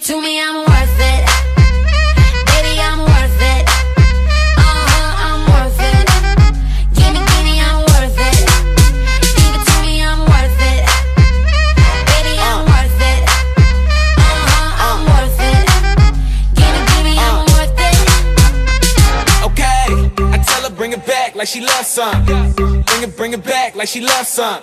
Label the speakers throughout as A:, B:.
A: to me, I'm worth it. Baby, I'm worth it. Uh-huh, I'm worth it. Give me, give me, I'm worth it. Give it to me, I'm worth it. Baby, I'm worth it. Uh-huh, I'm worth it. Give me, give me, I'm worth it.
B: Okay, I tell her bring it back like she loves some. Bring it, bring it back like she loves some.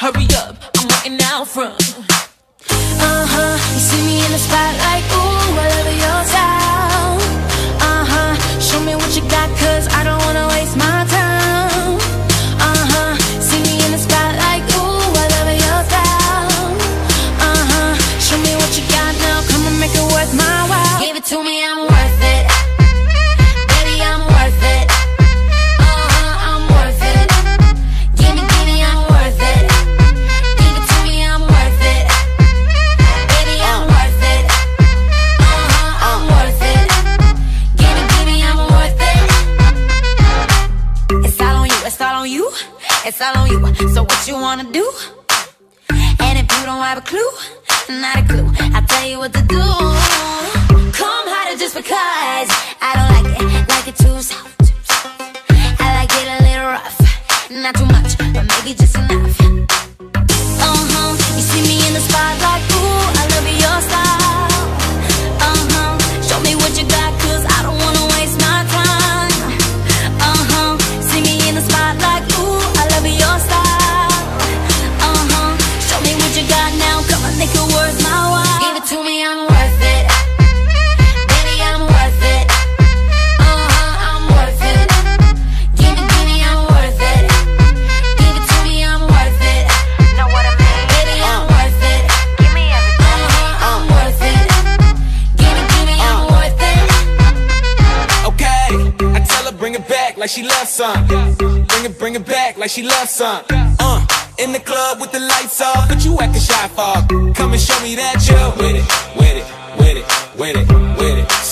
C: Hurry up, I'm waiting out front.
A: Uh huh. You see me in the spotlight, ooh,
C: it's all on you. So what you wanna do? And if you don't have a clue, not a clue, I'll tell you what to do. Come harder just because I don't like it, like it too soft. I like it a little rough, not too much, but maybe just enough.
B: Like she loves some. Bring it, bring it back like she loves some. Uh, in the club with the lights off, but you acting shy for. Come and show me that you're with it, with it, with it, with it, with it.